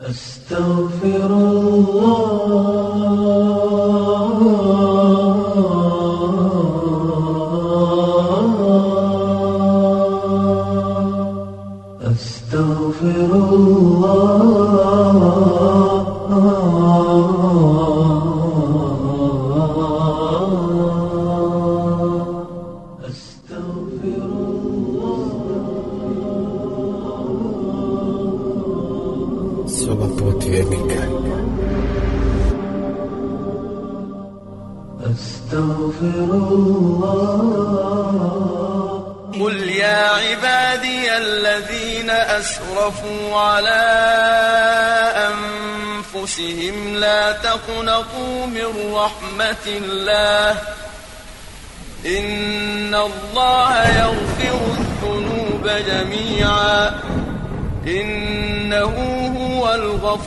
أستغفر الله.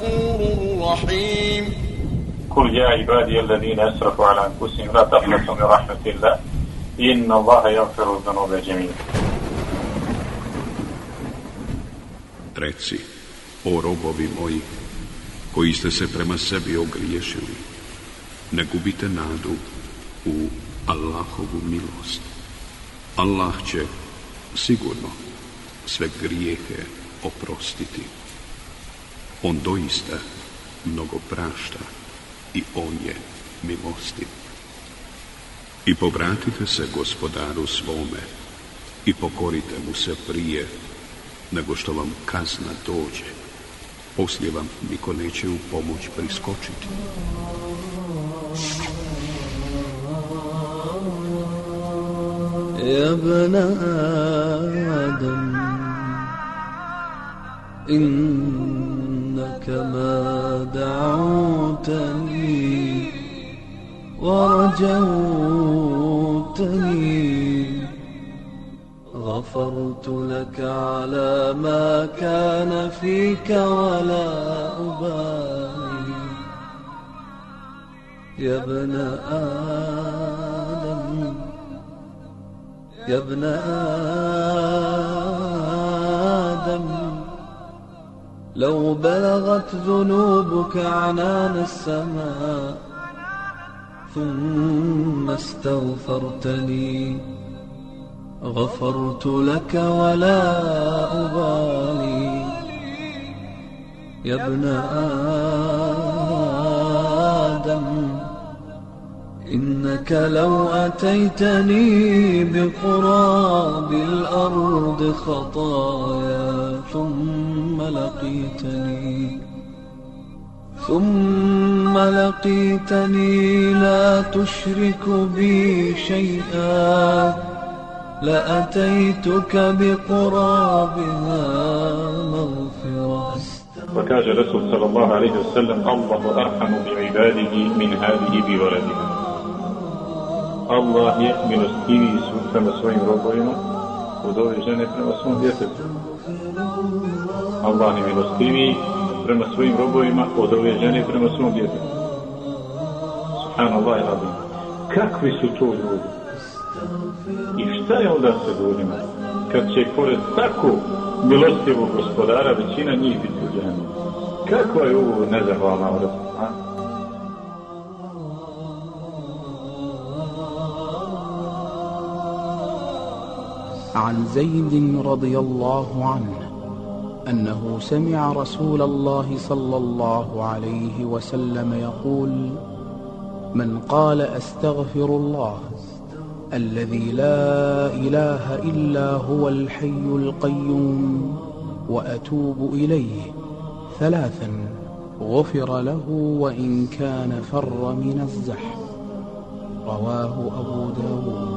الغفور الرحيم قل يا عبادي الذين أسرفوا على أنفسهم لا تقنطوا من رحمة الله إن الله يغفر الذنوب جميعا Reci, o robovi moji, koji ste se prema sebi ogriješili, ne gubite nadu u Allahovu milost. Allah će sigurno sve grijehe oprostiti. On doista mnogo prašta i on je milostiv. I povratite se gospodaru svome i pokorite mu se prije nego što vam kazna dođe. Poslije vam niko neće u pomoć priskočiti. يا ابن آدم إنك ما دعوتني ورجوتني. غفرت لك على ما كان فيك ولا أبالي. يا ابن آدم يا ابن آدم. لو بلغت ذنوبك عنان السماء ثم استغفرتني غفرت لك ولا أبالي. يا ابن آدم إنك لو أتيتني بقراب الأرض خطايا ثم لقيتني ثم لقيتني لا تشرك بي شيئا لأتيتك بقرابها مغفرة. وكاج رسول صلى الله عليه وسلم الله أرحم بعباده من هذه بولدها Allah je milostiviji su prema svojim robovima od ove žene prema svom djetetu. Allah je milostiviji prema svojim robovima od ove žene prema svom djetetu. Subhanallah i Rabbim. Kakvi su to ljudi? I šta je onda sa ljudima? Kad će pored tako milostivog gospodara većina njih biti u dženu. Kakva je ovo nezahvalna vrsta? عن زيد رضي الله عنه أنه سمع رسول الله صلى الله عليه وسلم يقول من قال أستغفر الله الذي لا إله إلا هو الحي القيوم وأتوب إليه ثلاثا غفر له وإن كان فر من الزحف. رواه أبو داود.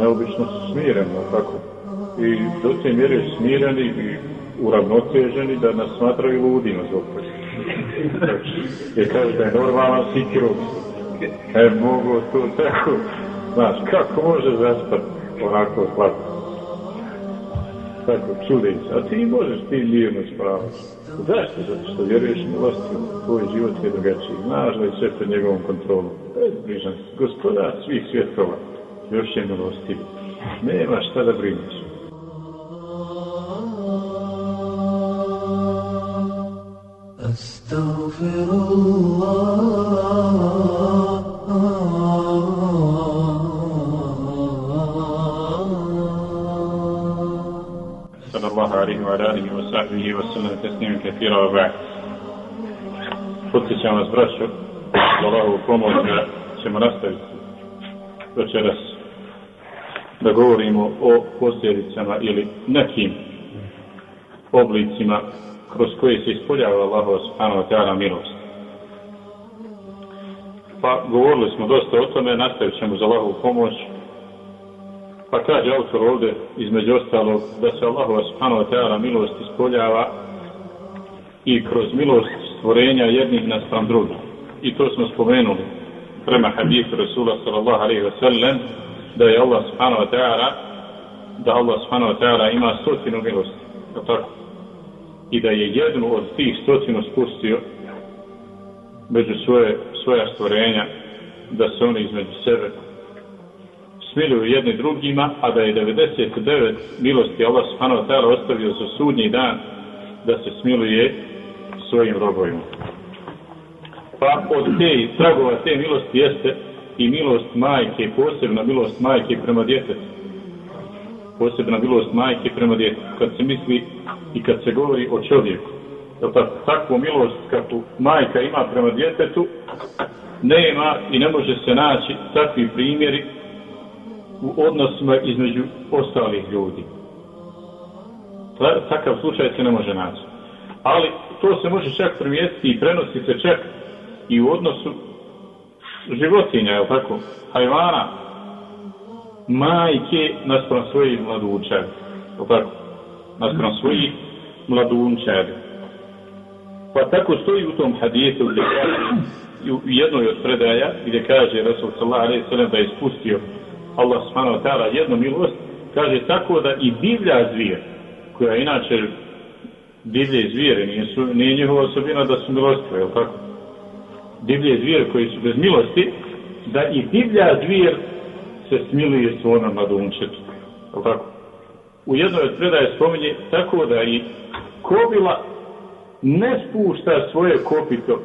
neobično smireno, tako. I do te mjere smireni i uravnoteženi da nas smatraju ludima zbog toga. Jer kaže da je normalan sikirov. E, mogu to tako, znaš, kako može zaspat onako hladno? Tako, čudi se. A ti možeš ti mirno spravati. Zašto? Zato što vjeruješ u u tvoj život je drugačiji. Znaš da je sve pred njegovom kontrolom. Bezbrižan. Gospodar svih svjetova Još je milosti. Nema šta da brineš. أستغفر الله صلى الله عليه وعلى آله وصحبه وسلم تسليما كثيرا وبعد Podsjećam vas, braćo, za Allahovu pomoć da ćemo nastaviti večeras da govorimo o posljedicama ili nekim oblicima kroz koje se ispoljava Allah subhanahu wa ta'ala milost. Pa govorili smo dosta o tome, nastavit ćemo za Allahovu pomoć. Pa kaže autor ovdje, između ostalog, da se Allah subhanahu wa ta'ala milost ispoljava i kroz milost stvorenja jednih naspram drugih. I to smo spomenuli prema hadithu Rasula sallallahu alaihi wa sallam, da je Allah subhanahu wa ta'ala da Allah subhanahu wa ta'ala ima stotinu milosti. Je tako? I da je jednu od tih stotinu spustio među svoje, svoja stvorenja da se oni između sebe smiluju jedni drugima, a da je 99 milosti Allah subhanahu wa ta'ala ostavio za sudnji dan da se smiluje svojim robovima. Pa od te tragova te milosti jeste i milost majke, posebna milost majke prema djetetu. Posebna milost majke prema djetetu. Kad se misli i kad se govori o čovjeku. Jel tako? Takvu milost kakvu majka ima prema djetetu, nema i ne može se naći takvi primjeri u odnosima između ostalih ljudi. Takav slučaj se ne može naći. Ali to se može čak primijetiti i prenosi se čak i u odnosu životinja, je tako, hajvana, majke naspram svojih mladunčari, je tako, naspram svojih mladunčari. Pa tako stoji u tom hadijetu gdje kaže, u jednoj od predaja, gdje kaže Rasul sallallahu alaihi sallam da je ispustio Allah subhanahu wa ta'ala jednu milost, kaže tako da i divlja zvijer, koja inače divlje zvijere, nije, su, nije njihova osobina da su milostive, je tako? Divlje zvijer koji su bez milosti, da i divlja zvijer se smiluje svojom mladunčetu. Je tako? U jednoj od predaje spominje tako da i kobila ne spušta svoje kopito,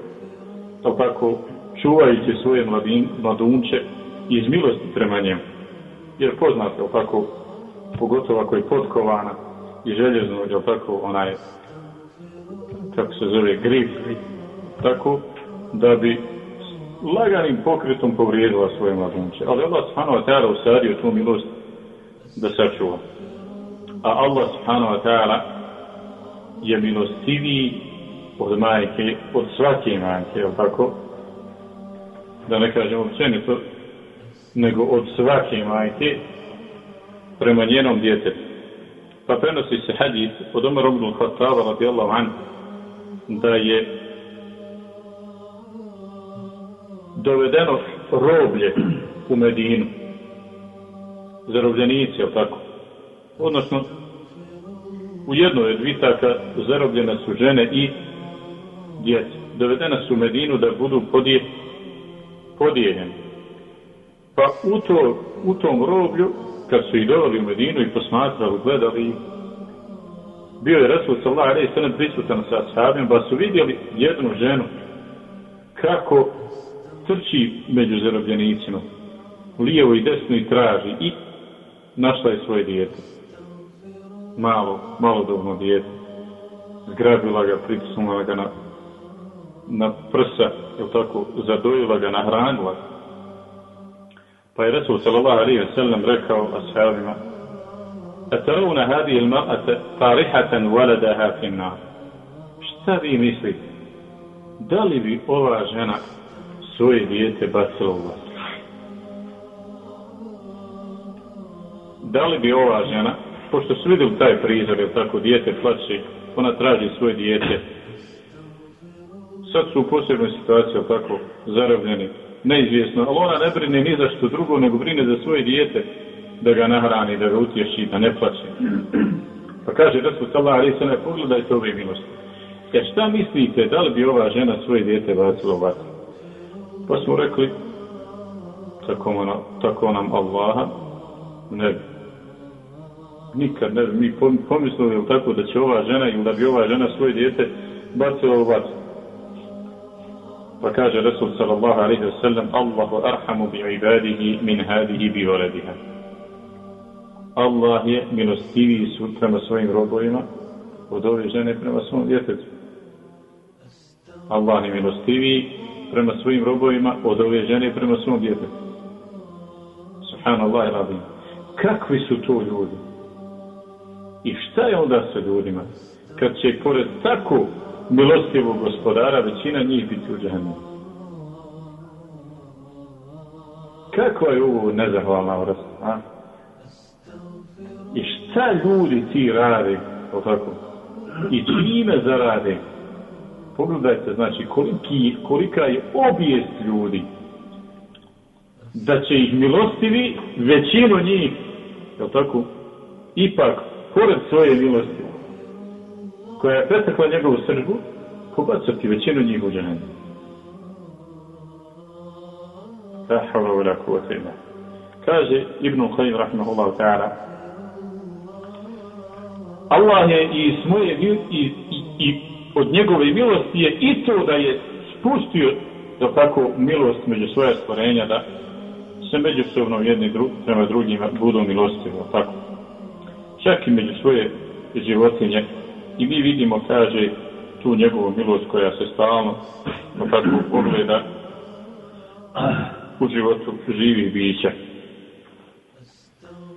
je tako, čuvajući svoje mladin, mladunče iz milosti prema njemu. Jer poznate, je tako, pogotovo ako je potkovana i željezno, je tako, onaj, kako se zove, grip, tako, da bi laganim pokretom povrijedila svoje mladunče. Ali Allah subhanahu wa ta'ala usadio tu milost da sačuva. A Allah subhanahu wa ta'ala je milostiviji od majke, od svake majke, je tako? Da ne kažem općenito, nego od svake majke prema njenom djetetu. Pa prenosi se hadith od Omer ibn al-Khattaba radijallahu anhu da je dovedeno roblje u Medinu. Zarobljenici, je tako? Odnosno, u jednoj od vitaka zarobljene su žene i djece. Dovedena su u Medinu da budu podije, podijeljeni. Pa u, to, u tom roblju, kad su ih doveli u Medinu i posmatrali, gledali bio je Resul sallallahu alaihi sallam prisutan sa sahabima, pa su vidjeli jednu ženu kako trči među zarobljenicima, lijevo i desno i traži i našla je svoje dijete. Malo, malodobno dijete. Zgrabila ga, pritisnula ga na, na prsa, je tako, zadojila ga, nahranila. Pa je Resul sallallahu alaihi wa sallam rekao ashabima, أترون هذه المرأة طارحة ولدها في النار šta vi mislite da li bi ova žena svoje dijete bacilo u vatru. da li bi ova žena, pošto su vidjeli taj prizor, jer tako, dijete plaće, ona traži svoje dijete. Sad su u posebnoj situaciji, jel tako, zarobljeni, neizvjesno, ali ona ne brine ni za što drugo, nego brine za svoje dijete, da ga nahrani, da ga utješi, da ne plaće. Pa kaže Rasul sallallahu Ali ve ne pogledajte ove milosti. Jer šta mislite, da li bi ova žena svoje dijete bacila u vatru? Pa smo rekli, tako, ona, tako nam Allaha, ne bi. Nikad ne bi mi pomislili ili tako da će ova žena ili da bi ova žena svoje dijete bacila u vatru. Pa kaže Resul sallallahu alejhi ve sellem Allahu arhamu bi ibadihi min hadihi bi waladiha. Allah je milostiviji su prema svojim robovima od ove žene prema svom djetetu. Allah je milostiviji prema svojim robovima od ove žene prema svom djetetu. Subhanallah i radim. Kakvi su to ljudi? I šta je onda sa ljudima? Kad će pored tako milostivog gospodara većina njih biti u džahnu. Kakva je ovo nezahvalna vrsta? A? I šta ljudi ti rade, o tako? I čime zarade? Pogledajte, znači, koliki, kolika je obijest ljudi da će ih milostivi, većinu njih, je tako, ipak, pored svoje milosti, koja je pretekla njegovu srđbu, pobacati većinu njih u džahennu. La hawla wa la. Kaže Ibn Khayyim rahimahullahu ta'ala Allah je iz moje i, i, i od njegove milosti je i to da je spustio da tako milost među svoje stvorenja da se međusobno jedni dru, prema drugima budu milostivi, tako. Čak i među svoje životinje i mi vidimo, kaže, tu njegovu milost koja se stalno no tako pogleda u životu živih bića.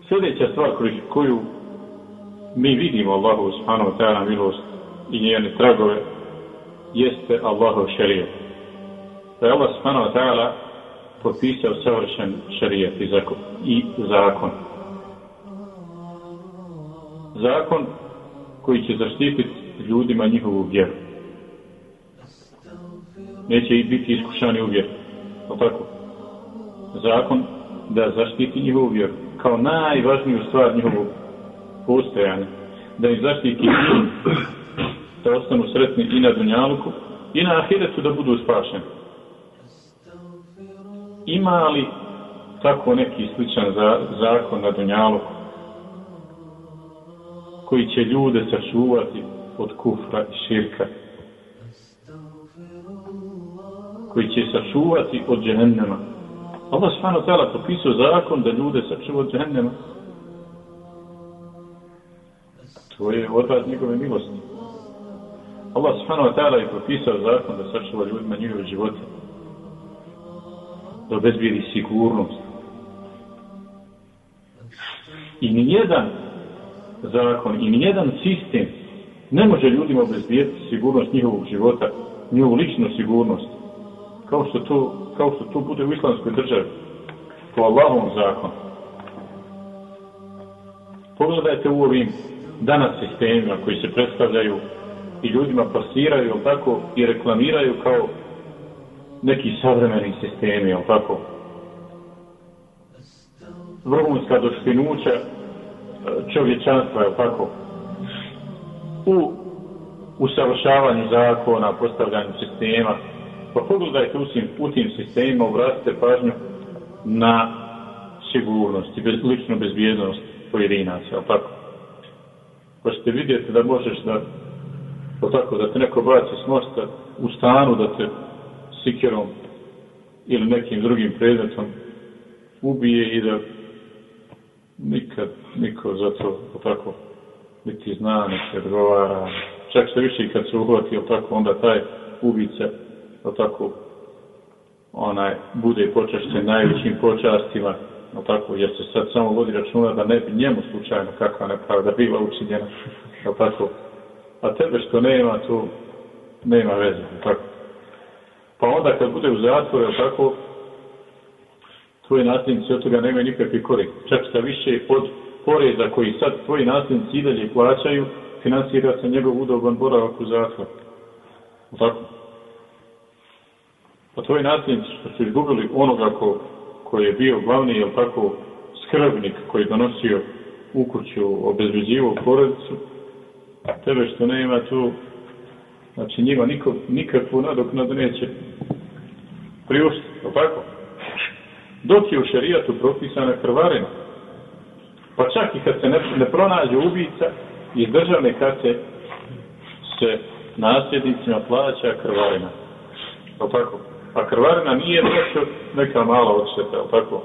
Sljedeća stvar koju mi vidimo Allahu subhanahu wa ta'ala milost i njene tragove jeste Allahov šarijet. Da je Allah subhanahu wa ta'ala popisao savršen šarijet i zakon. I zakon. Zakon koji će zaštititi ljudima njihovu vjeru. Neće i biti iskušani u vjeru. O tako? Zakon da zaštiti njihovu vjeru. Kao najvažniju stvar njihovog postojanja. Da im zaštiti da ostanu sretni i na Dunjaluku i na Ahiretu da budu spašeni. Ima li tako neki sličan za, zakon na Dunjaluku koji će ljude sačuvati od kufra i širka koji će sačuvati od džehennema? Allah subhanahu wa ta'ala propisao zakon da ljude sačuva od džehennema. To je odraz njegove milosti. Allah subhanahu wa ta'ala je propisao zakon da sačuva ljudima njihove živote. Da obezbiri sigurnost. I nijedan zakon i nijedan sistem ne može ljudima obezbijeti sigurnost njihovog života, njihovu ličnu sigurnost, kao što to, kao što to bude u islamskoj državi, po Allahovom zakonu. Pogledajte u ovim danas sistemima koji se predstavljaju i ljudima pasiraju, tako, i reklamiraju kao neki savremeni sistemi, jel tako? Vrhunska dostignuća e, čovječanstva, je tako? U usavršavanju zakona, postavljanju sistema, pa pogledajte u tim, u tim sistemima, obratite pažnju na sigurnost i bez, ličnu bezbjednost pojedinaca, jel tako? Pa ćete vidjeti da možeš da o tako, da te neko baci s mosta u stanu, da te sikerom ili nekim drugim predmetom ubije i da nikad niko za to tako niti zna, niti odgovara. Čak se više kad se uhvati, tako, onda taj ubica, tako, onaj, bude počašćen najvećim počastima, no tako, jer se sad samo vodi računa da ne bi njemu slučajno kakva nepravda bila učinjena, no tako. A tebe što nema, tu nema veze, tako. Pa onda kad bude u zatvoru, tako, tvoji nasljednici od toga nemaju nikakve korik. Čak šta više od poreza koji sad tvoji nasljednici i dalje plaćaju, finansira se njegov udoban boravak u zatvor. Tako? Pa tvoji nasljednici što su izgubili onoga ko, koji je bio glavni, jel tako, skrbnik koji donosio u kuću, obezbeđivo porodicu, tebe što nema tu, znači njima niko, nikakvu nadoknadu neće priuštiti, jel tako? Dok je u šerijatu propisana krvarina, pa čak i kad se ne, ne pronađe ubica, iz državne kase se nasljednicima plaća krvarina. Jel tako? A krvarina nije nešto neka mala odšteta, jel tako?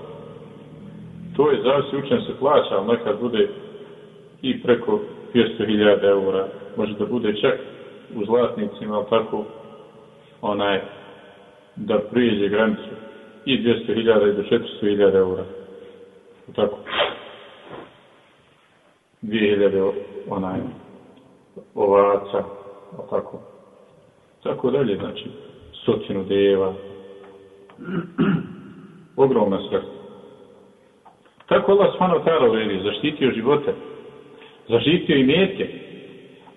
To je zavisi učen se plaća, ali nekad bude i preko 200.000 eura. Može da bude čak u zlatnicima, ali tako? Onaj, da prijeđe granicu i 200.000 i do 400.000 eura. Tako? 2000 onaj ovaca, tako? Tako dalje, znači stotinu deva, ogromna sredstva. Tako Allah svano ta'ala uredi, zaštitio živote, zaštitio i metke.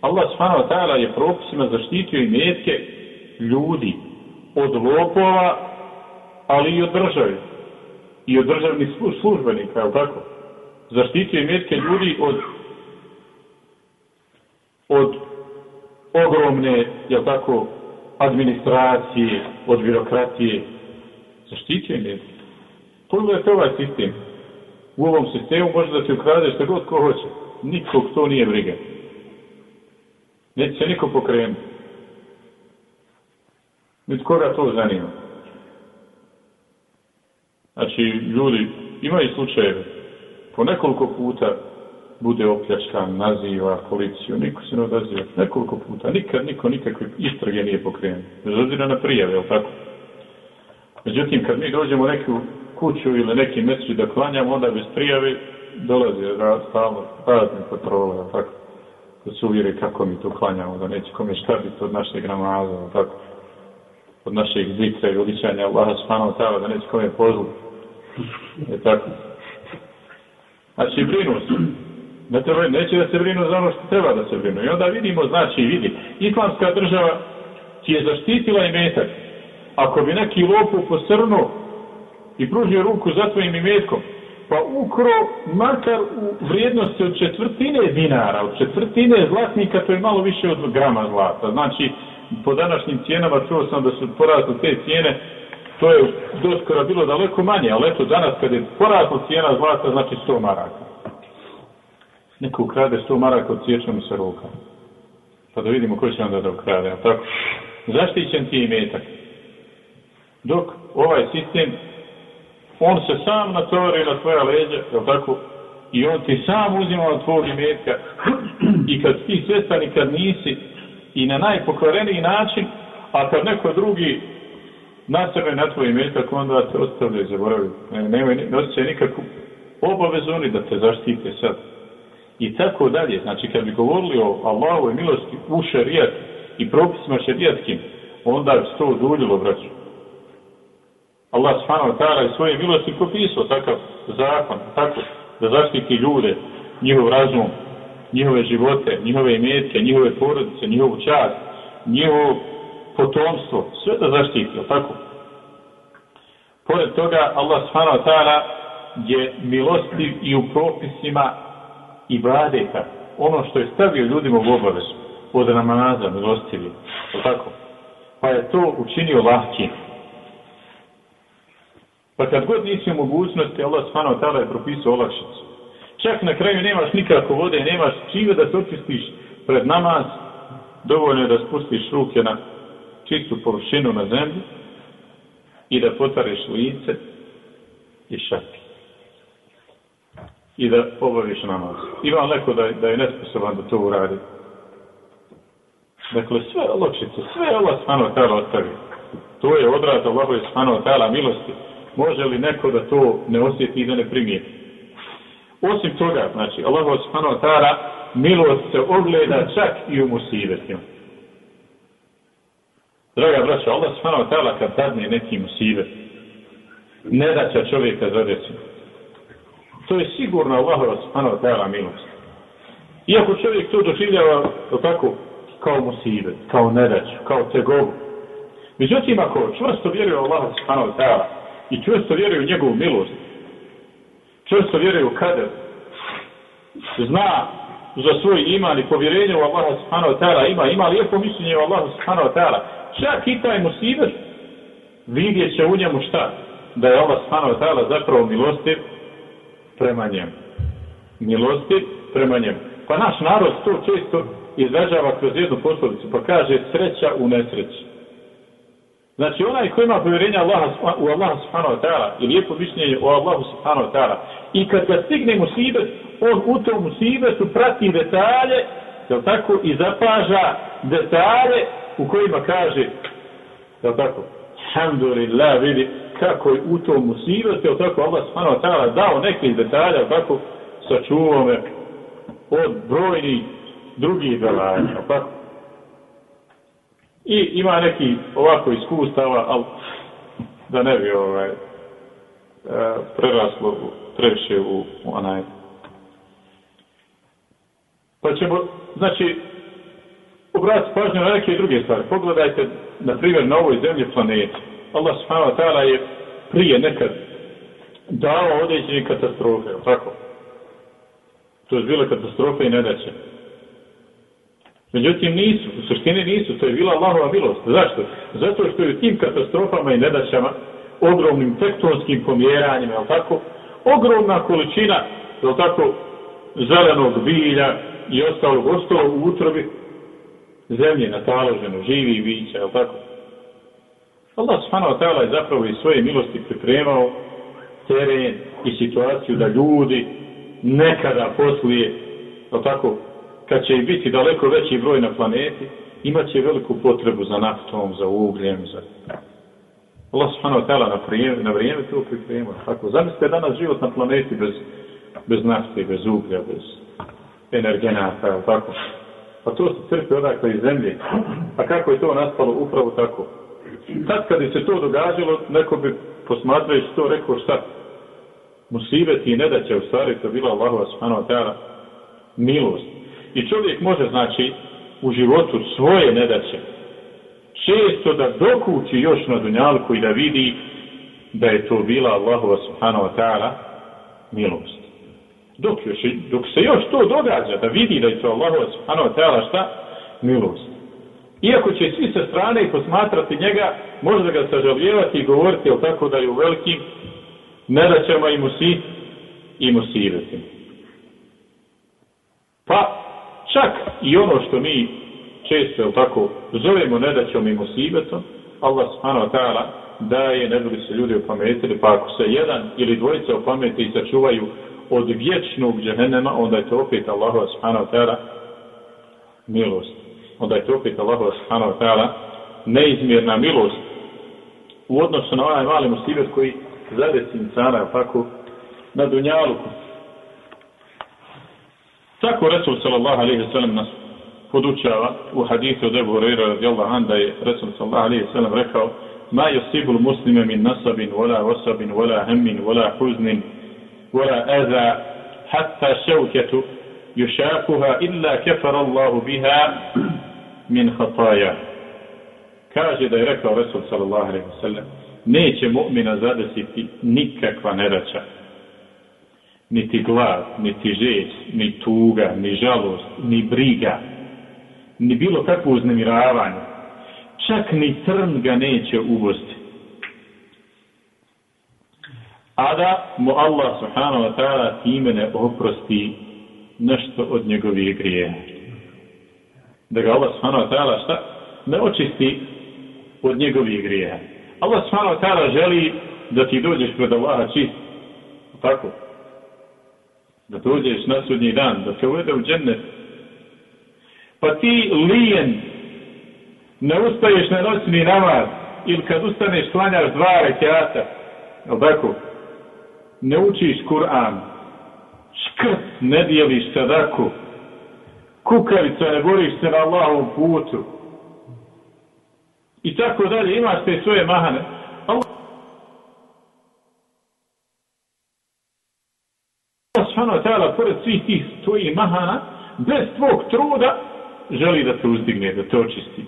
Allah svano ta'ala je propisima zaštitio i metke ljudi od lopova, ali i od države. I od državnih službenika, je tako? Zaštitio i metke ljudi od od ogromne, je tako, administracije, od birokratije. Zaštitio je Pogledajte ovaj sistem. U ovom sistemu može da se ukrade što god ko hoće. Nikog to nije briga. Neće se niko pokrenuti. Niti koga to zanima. Znači, ljudi imaju slučajeve. Po nekoliko puta bude opljačkan, naziva policiju, niko se ne odaziva. Nekoliko puta, nikad niko nikakve istrage nije pokrenuo. Bez obzira na prijave, je tako? Međutim, kad mi dođemo u neku kuću ili neki meseci da klanjamo, onda bez prijave dolazi stalno razne patrole, tako? Da se uvjeri kako mi to klanjamo, da neće kome štabiti od našeg namaza, tako? Od našeg zikra i uličanja Allaha subhanahu ta'ala, da neće kome pozlu. E tako? Znači, brinu se. Ne treba, neće da se brinu za ono što treba da se brinu. I onda vidimo, znači, vidi, islamska država ti je zaštitila i metak. Ako bi neki lopu posrnuo i pružio ruku za tvojim imetkom, pa ukro makar u vrijednosti od četvrtine dinara, od četvrtine zlatnika, to je malo više od grama zlata. Znači, po današnjim cijenama čuo sam da su porazne te cijene, to je doskora bilo daleko manje, ali eto danas kad je porazna cijena zlata, znači 100 maraka neko ukrade 100 maraka od ciječnom sa ruka. Pa da vidimo ko će onda da ukrade. Tako, zaštićen ti je metak. Dok ovaj sistem, on se sam natovari na tvoja leđa, je tako? I on ti sam uzima od tvojeg imetka. I kad ti svjestan i kad nisi, i na najpokvareniji način, a kad neko drugi nasrne na tvoj imetak, onda te ostavlja i zaboravi. Ne, ne, ne osjećaj nikakvu obavezu oni da te zaštite sad i tako dalje. Znači, kad bi govorili o Allahovoj milosti u šarijat i propisima šarijatskim, onda bi se to uduljilo, braću. Allah subhanahu wa ta'ala je svoje milosti propisao takav zakon, tako, da zaštiti ljude, njihov razum, njihove živote, njihove imetke, njihove porodice, njihovu čast, njihovo potomstvo, sve da zaštiti, tako? Pored toga, Allah subhanahu wa ta'ala je milostiv i u propisima i ibadeta, ono što je stavio ljudima u obavezu, od namaza, milostivi, tako? Pa je to učinio lahkim. Pa kad god nisi u mogućnosti, Allah svano tada je propisao olakšicu. Čak na kraju nemaš nikako vode, nemaš čime da se očistiš pred namaz, dovoljno je da spustiš ruke na čistu površinu na zemlji i da potareš lice i šapi i da obaviš namaz. Ima neko da, da je nesposoban da to uradi. Dakle, sve olakšice, sve Allah smano tala ostavi. To je odraz Allahove smano tala milosti. Može li neko da to ne osjeti i da ne primijeti? Osim toga, znači, Allah wa taala milost se ogleda čak i u musibetima. Draga braća, Allah subhanahu wa ta'ala kad dadne neki musibet, ne da će čovjeka zadesiti To je sigurno Allah subhanahu wa ta'ala milost. Iako čovjek to doživljava to tako kao musibet, kao nedaću, kao tegovu. Međutim, ako čvrsto vjeruje u subhanahu wa ta'ala i čvrsto vjeruje u njegovu milost, čvrsto vjeruje u kader, zna za svoj iman i povjerenje u Allaha subhanahu wa ta'ala, ima, ima lijepo mišljenje u Allaha subhanahu wa ta'ala, čak i taj musibet vidjet će u njemu šta? Da je Allah subhanahu wa ta'ala zapravo milostiv prema njemu. Milostiv prema njemu. Pa naš narod to često izražava kroz jednu poslovicu, pa kaže sreća u nesreći. Znači onaj ko ima povjerenje Allaha, u Allaha subhanahu wa ta'ala i lijepo mišljenje o Allahu subhanahu wa ta'ala i kad ga stigne musibet, on u tom musibetu prati detalje, je tako, i zapaža detalje u kojima kaže, je tako, alhamdulillah, vidi kako je u tom musibetu, je tako, Allah subhanahu wa ta'ala dao neke detalje, je tako, sačuvao me od brojnih drugih belanja, je tako. I ima neki ovako iskustava, ali da ne bi ovaj, e, preraslo previše u, onaj. Pa ćemo, znači, obratiti pažnju na neke druge stvari. Pogledajte, na primjer, na ovoj zemlji planeti. Allah subhanahu wa ta'ala je prije nekad dao određene katastrofe, tako? To je bila katastrofa i nedaće. Međutim, nisu, u suštini nisu, to je bila Allahova milost. Zašto? Zato što je u tim katastrofama i nedaćama, ogromnim tektonskim pomjeranjima, jel tako? Ogromna količina, jel tako, zelenog bilja i ostalog ostalo u utrobi zemlje nataloženo, živi i bića, jel tako? Allah subhanahu wa ta'ala je zapravo iz svoje milosti pripremao teren i situaciju da ljudi nekada poslije, jel tako, kad će biti daleko veći broj na planeti, imat će veliku potrebu za naftom, za ugljem, za... Allah subhanahu wa ta'ala na, na vrijeme to priprema. Tako, zamislite danas život na planeti bez, bez nafte, bez uglja, bez energenata, tako. Pa to se crpe odakle iz zemlje. A kako je to nastalo? Upravo tako. Sad kad se to događalo, neko bi posmatrajući to rekao šta? Musibet i nedaće u stvari, to bila Allahova subhanahu wa ta'ala milost. I čovjek može, znači, u životu svoje nedaće često da dokući još na dunjalku i da vidi da je to bila Allahova subhanahu wa ta'ala milost. Dok, još, dok se još to događa, da vidi da je to Allahova subhanahu wa ta'ala šta? Milost. Iako će svi sa strane posmatrati njega, možda ga sažaljevati i govoriti, jel tako da je u velikim nedaćama i musi i musiveti. Pa, čak i ono što mi često, tako, zovemo nedaćom i musibetom, Allah subhanahu wa ta'ala daje, ne bili se ljudi opametili, pa ako se jedan ili dvojica opamete i sačuvaju od vječnog džehennema, onda je to opet Allah subhanahu wa ta'ala milost. Onda je to opet Allah subhanahu wa ta'ala neizmjerna milost u odnosu na onaj mali musibet koji zadeci insana, tako, na dunjaluku. Tako Resul sallallahu alaihi sallam nas podučava u hadithu od Ebu Hureyra radijallahu an da je Resul sallallahu alaihi sallam rekao ma yusibul muslime min nasabin wala wasabin wala hammin wala huznin wala aza hatta ševketu yušakuha illa kefar Allahu biha min hataja. Kaže da je rekao Resul sallallahu alaihi sallam neće mu'mina zadesiti nikakva nedaća niti glad, niti žeć, ni tuga, ni žalost, ni briga, ni bilo kakvo uznemiravanje. Čak ni crn ga neće ubosti. A da mu Allah subhanahu wa ta'ala time ne oprosti nešto od njegovih grijeha. Da ga Allah subhanahu wa ta'ala šta? Ne očisti od njegovih grijeha. Allah subhanahu wa ta'ala želi da ti dođeš pred Allaha čist. Tako? Da dođeš na sudnji dan, da se uvede u džennet, pa ti lijen ne ustaješ na noćni namaz ili kad ustaneš klanjaš dva rekiata, jel tako? Ne učiš Kur'an, škrt ne dijeliš sadaku, kukavica ne boriš se na Allahovom putu i tako dalje, imaš te svoje mahane. Subhanahu wa ta'ala, pored svih tih tvojih mahana, bez tvog truda, želi da te uzdigne, da te očisti.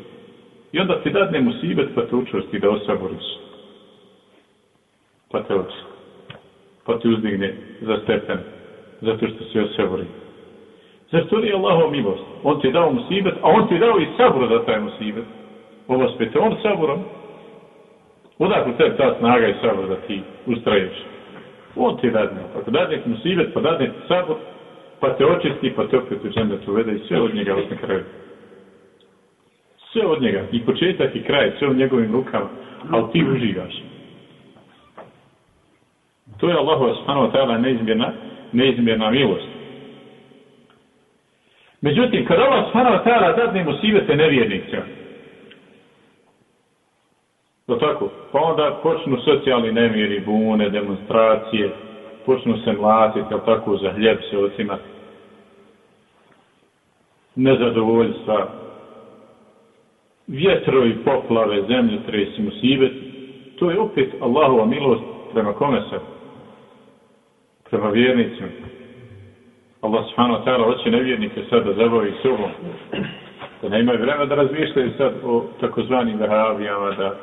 I onda ti dadne musibet, pa te učvrsti da osaboriš. Pa te očisti. Pa te uzdigne za stepen, zato što se osabori. Zar to nije Allahov milost? On ti je dao musibet, a on ti je dao i sabor za taj musibet. Ovo spete on saborom. Odakle te ta snaga i sabor da ti ustraješ? On ti dadne. Pa te dadne ti musibet, pa dadne ti sabor, pa te očisti, pa te opet u te uvede i sve od njega na kraju. Sve od njega, i početak i kraj, sve u njegovim rukama, ali ti uživaš. To je Allahu subhanahu wa ta'ala neizmjerna, neizmjerna milost. Međutim, kad Allah subhanahu wa ta'ala dadne musibete nevjernicima, Do tako? Pa onda počnu socijalni nemiri, bune, demonstracije, počnu se mlatiti, ali tako, za hljeb se ocima. Nezadovoljstva, vjetrovi, poplave, zemlje, tresi, musibet. To je opet Allahova milost prema kome se? Prema vjernicima. Allah subhanahu wa ta'ala hoće nevjernike sad da zabavi sobom. Da ne imaju vremena da razmišljaju sad o takozvanim vehavijama, da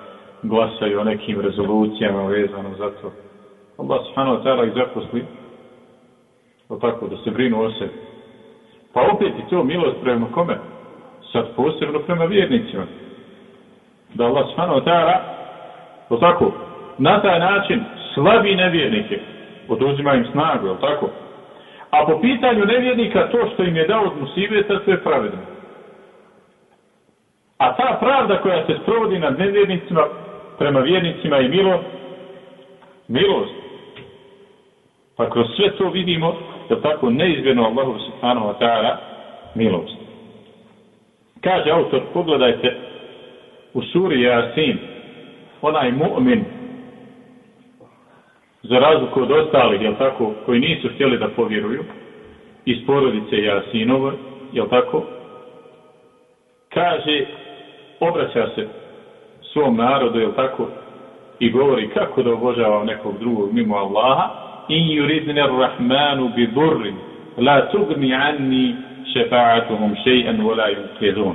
glasaju o nekim rezolucijama vezano za to. Allah subhanahu wa ta'ala ih zaposli o tako, da se brinu o sebi. Pa opet i to milost prema kome? Sad posebno prema vjernicima. Da Allah subhanahu wa ta'ala o tako, na taj način slabi nevjernike, oduzima im snagu, o tako? A po pitanju nevjernika, to što im je dao od musibeta, to je pravedno. A ta pravda koja se sprovodi nad nevjernicima, prema vjernicima i milo, milost. Pa kroz sve to vidimo, da tako neizmjerno Allahu subhanahu wa ta'ala milost. Kaže autor, pogledajte u suri Jasin, onaj mu'min, za razliku od ostalih, jel tako, koji nisu htjeli da povjeruju, iz porodice Jasinova, jel tako, kaže, obraća se svom narodu, je tako, i govori kako da obožavam nekog drugog mimo Allaha, in yuridne rahmanu bi durrin, la tugni anni šefa'atuhum še'an vola yuqidun.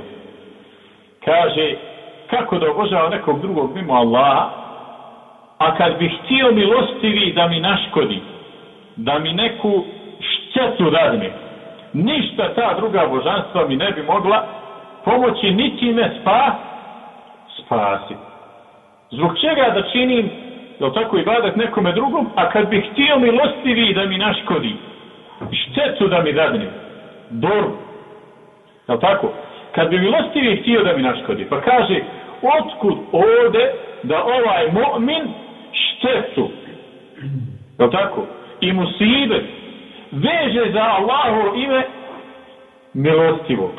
Kaže, kako da obožavam nekog drugog mimo Allaha, a kad bi htio milostivi da mi naškodi, da mi neku štetu radne, ništa ta druga božanstva mi ne bi mogla pomoći, niti me spasti, spasi. Zbog čega da činim, jel tako, i badat nekome drugom, a kad bih htio milostivi da mi naškodi, štetu da mi dadne, boru, jel tako, kad bi milostivi htio da mi naškodi, pa kaže, otkud ode da ovaj mu'min štetu, jel tako, i musibet, veže za Allahovo ime milostivog.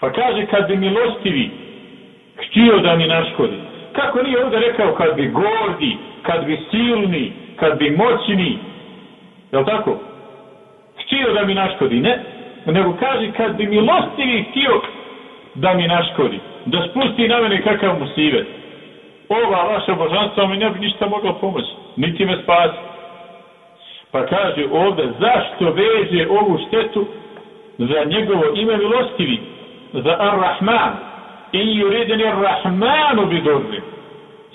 Pa kaže, kad bi milostivi htio da mi naškodi. Kako nije ovdje rekao kad bi gordi, kad bi silni, kad bi moćni, je li tako? Htio da mi naškodi, ne? Nego kaže kad bi milostivi htio da mi naškodi, da spusti na mene kakav musivet. Ova vaša božanstva mi ne bi ništa mogla pomoći, niti me spasi. Pa kaže ovdje, zašto veže ovu štetu za njegovo ime milostivi, za Ar-Rahman, in yuridni ar-Rahman bi durri.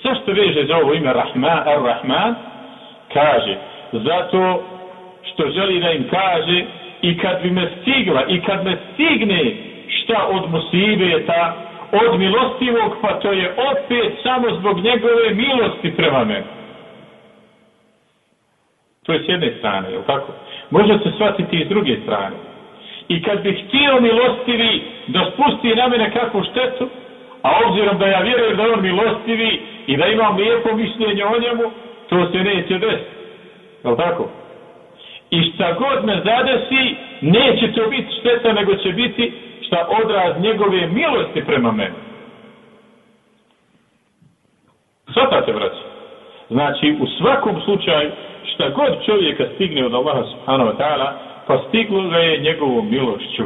što veže za ovo ime Rahman, ar-Rahman? Kaže, zato što želi da im kaže i kad bi me stigla i kad me stigne šta od musibeta, od milostivog, pa to je opet samo zbog njegove milosti prema meni. To je s jedne strane, je tako? Može se shvatiti i s druge strane. I kad bi htio milostivi da spusti na mene kakvu štetu, a obzirom da ja vjerujem da on milostivi i da imam lijepo mišljenje o njemu, to se neće desiti. Je tako? I šta god me zadesi, neće to biti šteta, nego će biti šta odraz njegove milosti prema meni. Svatate, braći. Znači, u svakom slučaju, šta god čovjeka stigne od Allaha subhanahu wa ta'ala, pa stiglo ga je njegovom milošću.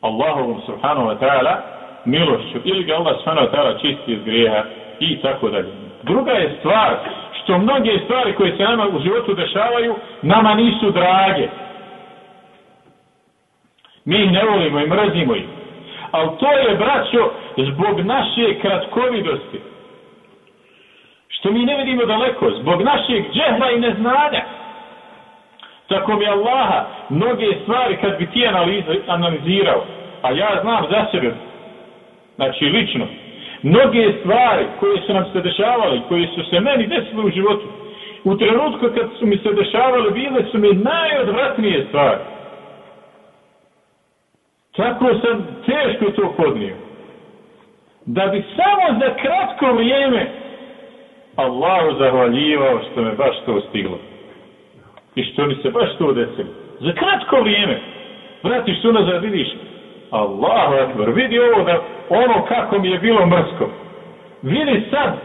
Allahovom subhanahu wa ta'ala milošću. Ili ga Allah subhanahu wa ta'ala čisti iz grijeha i tako dalje. Druga je stvar što mnoge stvari koje se nama u životu dešavaju, nama nisu drage. Mi ih ne volimo i mrzimo ih. Ali to je, braćo, zbog naše kratkovidosti. Što mi ne vidimo daleko, zbog našeg džehla i neznanja. Tako mi Allaha, mnoge stvari kad bi ti analizirao, a ja znam za sebe, znači lično, mnoge stvari koje su nam se dešavale, koje su se meni desile u životu, u trenutku kad su mi se dešavale, bile su mi najodvratnije stvari. Tako sam teško to podnio. Da bi samo za kratko vrijeme Allahu zahvaljivao što me baš to stiglo. I što mi se baš to desilo. Za kratko vrijeme. Vratiš se nazad, vidiš. Allahu akbar, vidi ovo da ono kako mi je bilo mrsko. Vidi sad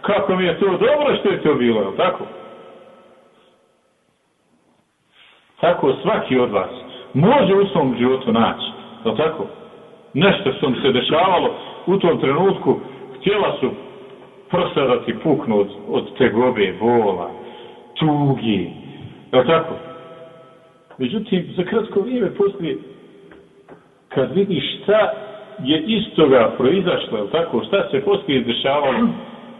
kako mi je to dobro što je to bilo, je tako? Tako svaki od vas može u svom životu naći, je tako? Nešto što mi se dešavalo u tom trenutku, htjela su prsa da ti puknu od, od tegobe, bola, tugi, je tako? Međutim, za kratko vrijeme poslije, kad vidiš šta je iz toga proizašlo, je tako? Šta se poslije izdešavalo?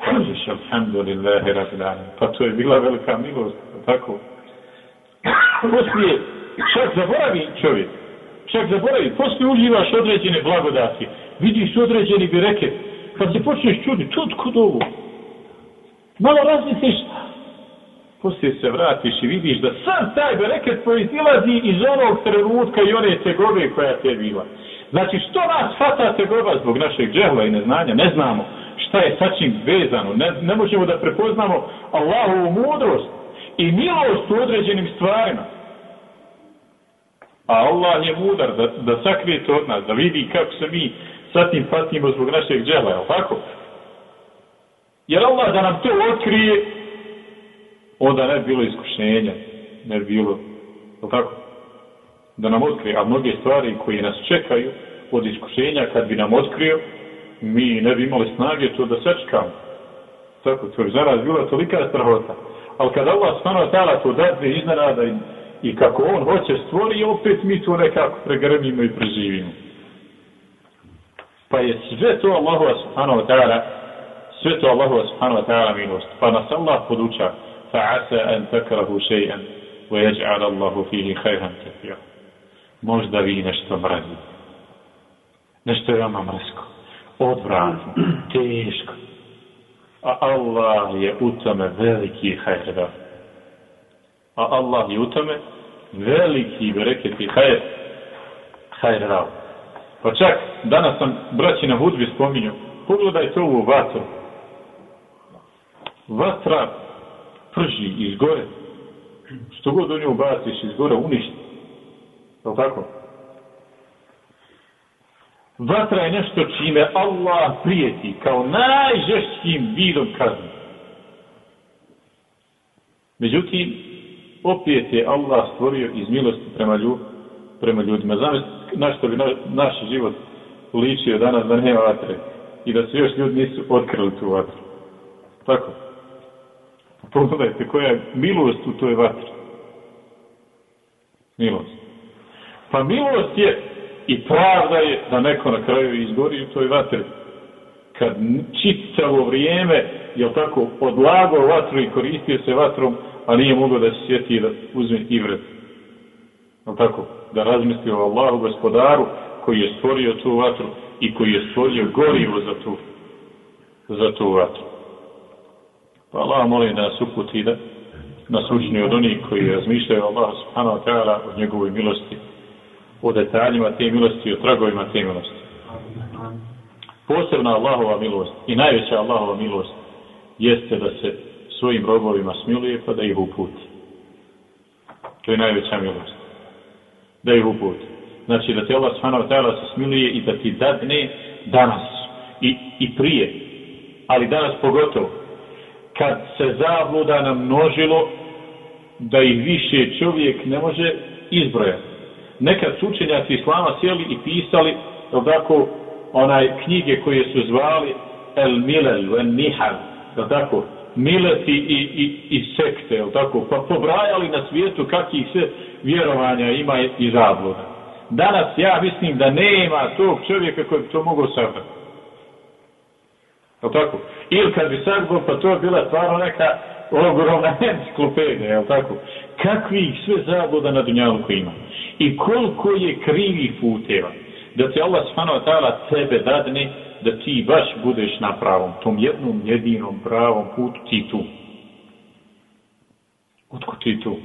Kažeš, alhamdulillahi rabbil Pa to je bila velika milost, je tako? Poslije, čak zaboravi čovjek, čak zaboravi, poslije uživaš određene blagodati, vidiš određeni bereket, kad se počneš čuditi, to kod ovo? Malo razmisliš, poslije se vratiš i vidiš da sam taj bereket proizilazi iz onog trenutka i one tegove koja te je bila. Znači, što nas fata tegoba zbog našeg džehla i neznanja? Ne znamo šta je sa čim vezano. Ne, ne možemo da prepoznamo Allahovu mudrost i milost u određenim stvarima. A Allah je mudar da, da sakrije to od nas, da vidi kako se mi sa tim patimo zbog našeg džela, je tako? Jer Allah da nam to otkrije, onda ne bi bilo iskušenja, ne bi bilo, je tako? Da nam otkrije, a mnoge stvari koje nas čekaju od iskušenja, kad bi nam otkrio, mi ne bi imali snage to da sečkamo. Tako, to je za nas bila tolika strahota. Ali kad Allah stano tala to dadne iznenada i, i kako on hoće stvori, opet mi to nekako pregrmimo i preživimo pa je sve to Allahu subhanahu wa ta'ala sve to Allahu subhanahu wa ta'ala milost pa nas Allah podučava fa asa an takrahu shay'an wa yaj'al Allahu fihi khayran kathira možda vi nešto mrazite nešto je vama mrsko. Odvratno. Teško. A Allah je u tome veliki hajr da a Allah je u tome veliki bereket i hajr hajr Pa čak, danas sam braći na hudbi spominju, pogledaj ovu vatru. Vatra prži iz gore. Što god u nju baciš, iz gore, uništi. Je tako? Vatra je nešto čime Allah prijeti kao najžešćim vidom kazni. Međutim, opet je Allah stvorio iz milosti prema, ljud, prema ljudima. Znam, na što bi na, naš život ličio danas da nema vatre i da se još ljudi nisu otkrili tu vatru. Tako. Pogledajte koja je milost u toj vatri. Milost. Pa milost je i pravda je da neko na kraju izgori u toj vatri. Kad čitavo vrijeme, je tako, odlagao vatru i koristio se vatrom, a nije mogao da se sjeti da uzme i vred. Je tako? da razmisli o Allahu gospodaru koji je stvorio tu vatru i koji je stvorio gorivo za tu, za tu vatru. Pa Allah moli da nas uputi da nas učini od onih koji razmišljaju o Allahu subhanahu wa ta'ala o njegovoj milosti, o detaljima te milosti i o tragovima te milosti. Posebna Allahova milost i najveća Allahova milost jeste da se svojim robovima smiluje pa da ih uputi. To je najveća milost da ih uputi. Znači da te Allah subhanahu wa ta'ala se smiluje i da ti dadne danas i, i prije. Ali danas pogotovo. Kad se zabluda namnožilo da ih više čovjek ne može izbrojati. Nekad su učenjaci Islama sjeli i pisali tako, onaj knjige koje su zvali El Milel, El Nihal, tako, mileti i, i, i sekte, jel tako, pa pobrajali na svijetu kakvih se vjerovanja ima i zabluda. Danas ja mislim da nema tog čovjeka koji bi to mogao sabrati. Je tako? Ili kad bi sagbo, pa to je bila stvarno neka ogromna enciklopedija, je tako? Kakvih sve zabluda na Dunjaluku ima. I koliko je krivih puteva da ti Allah subhanahu wa ta'ala tebe dadne da ti baš budeš na pravom, tom jednom jedinom pravom putu ti tu. Otko ti tu?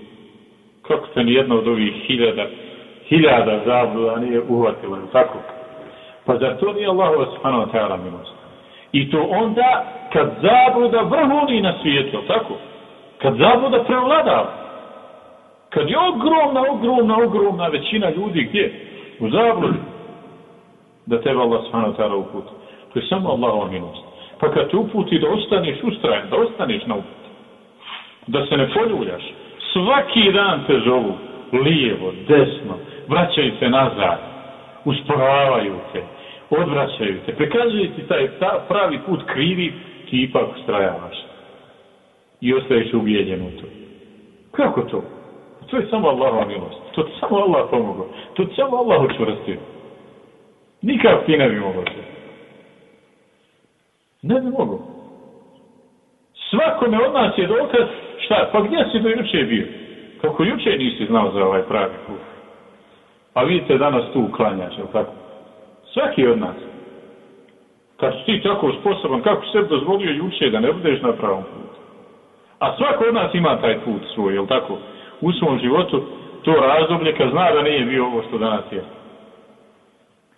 Kako te ni jedna od ovih hiljada, hiljada zabluda nije uhvatila, tako? Pa zar to nije Allah subhanahu wa ta'ala milost? I to onda kad zabluda vrhuni na svijetu, tako? Kad zabluda prevladava. Kad je ogromna, ogromna, ogromna većina ljudi gdje? U zabludi. Da tebe Allah s.w.t. uputi. To je samo Allahova milost. Pa kad te uputi da ostaneš ustrajan, da ostaneš na uputi. Da se ne poljuljaš. Svaki dan te zovu lijevo, desno, Vraćaj se nazad, usporavaju te, odvraćaju te, prikazuju ti taj ta pravi put krivi, ti ipak ustrajavaš. I ostaješ ubijeđen u to. Kako to? To je samo Allahova milost. To ti samo Allah pomogao. To ti samo Allah učvrstio. Nikak ti ne bi mogao se. Ne bi mogo. Svakome od nas je dokaz, šta, pa gdje si do juče bio? Kako juče nisi znao za ovaj pravi put? A vidite, danas tu uklanjaš, je tako? Svaki od nas. Kad si ti tako sposoban, kako se dozvolio juče da ne budeš na pravom putu? A svako od nas ima taj put svoj, je tako? U svom životu to razdoblje kad zna da nije bio ovo što danas je.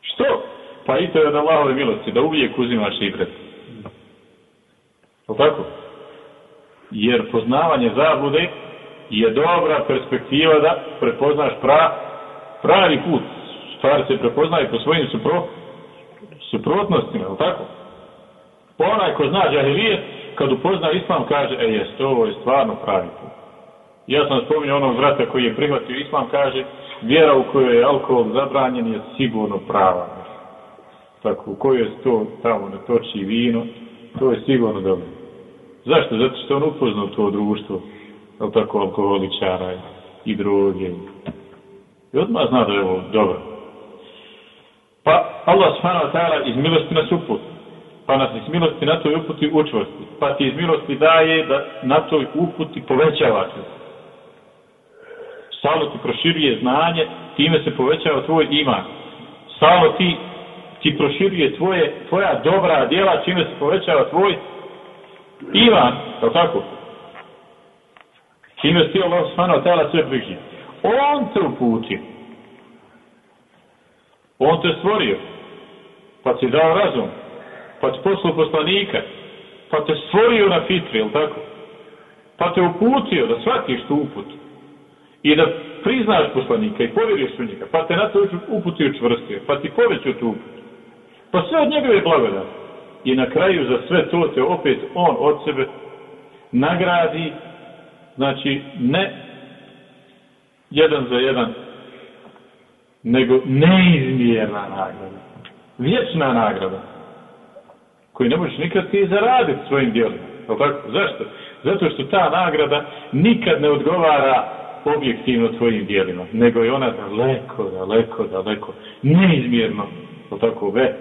Što? Pa i to je od Allahove milosti, da uvijek uzimaš ibret. Jel tako? Jer poznavanje zablude je dobra perspektiva da prepoznaš pra, pravi put. Stvari se prepoznaje po svojim supro, suprotnostima, je tako? Pa onaj ko zna džahilije, kad upozna islam, kaže, e, jest, ovo je stvarno pravi put. Ja sam spominjao onog vrata koji je prihvatio islam, kaže, vjera u kojoj je alkohol zabranjen je sigurno prava. Tako, u kojoj je to tamo ne toči vino, to je sigurno dobro. Zašto? Zato što on upoznao to društvo, je tako, alkoholičara i droge. I odmah zna da je ovo dobro. Pa Allah subhanahu wa ta'ala iz milosti nas uput. Pa nas iz milosti na toj uputi učvrsti. Pa ti iz milosti daje da na toj uputi povećava se. Stalno ti proširuje znanje, time se povećava tvoj iman. Stalno ti, ti proširuje tvoje, tvoja dobra djela, čime se povećava tvoj iman. je li tako? Čime si Allah svano tela sve bliži. On te uputio. On te stvorio. Pa ti dao razum. Pa ti poslao poslanika. Pa te stvorio na fitri, jel tako? Pa te uputio da shvatiš tu uput. I da priznaš poslanika i povjeriš u njega. Pa te na to uputio čvrstio. Pa ti povećio tu uput. Pa sve od njegove blagodati i na kraju za sve to te opet on od sebe nagradi znači ne jedan za jedan nego neizmjerna nagrada vječna nagrada koju ne možeš nikad ti zaraditi svojim djelima tako? zašto? zato što ta nagrada nikad ne odgovara objektivno tvojim djelima nego je ona daleko, daleko, daleko neizmjerno tako, ve,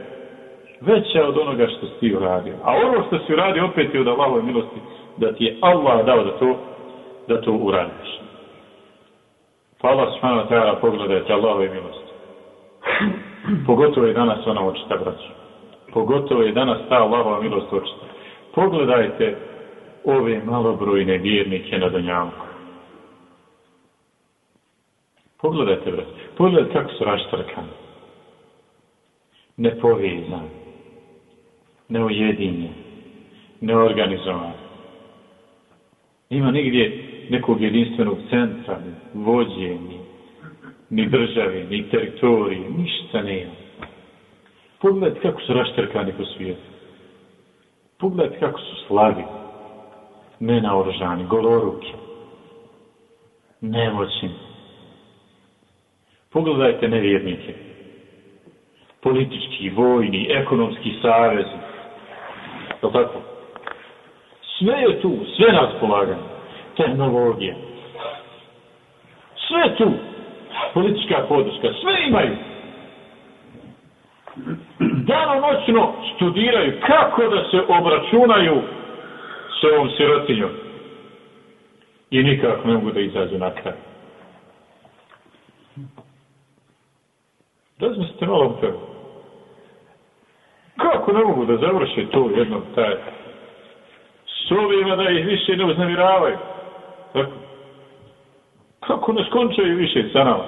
veća od onoga što si ti uradio. A ono što si uradio opet je od Allahove milosti da ti je Allah dao da to, da to uradiš. Pa Allah subhanahu wa ta'ala pogledajte Allahove milosti. Pogotovo je danas ona očita, braću. Pogotovo je danas ta Allahova milost očita. Pogledajte ove malobrojne vjernike na Donjavku. Pogledajte, braću. Pogledajte kako su raštrkani. Nepovezani neujedinjen, neorganizovan. Ima nigdje nekog jedinstvenog centra, ni vođe, ni, ni države, ni teritorije, ništa nema. Pogledajte kako su raštrkani po svijetu. Pogledajte kako su slavi, nenaoržani, goloruki, nemoćni. Pogledajte nevjernike. Politički, vojni, ekonomski savez. Je tako? Sve je tu, sve nas raspolaganju. Tehnologija. Sve tu. Politička podrška. Sve imaju. Dano noćno studiraju kako da se obračunaju s ovom sirotinjom. I nikako ne mogu da izađu na kraj. Razmislite malo u. Kako ne mogu da završe to jedno taj s ovima da ih više ne uznaviravaju. Tako. Kako ne skončaju više sa nama?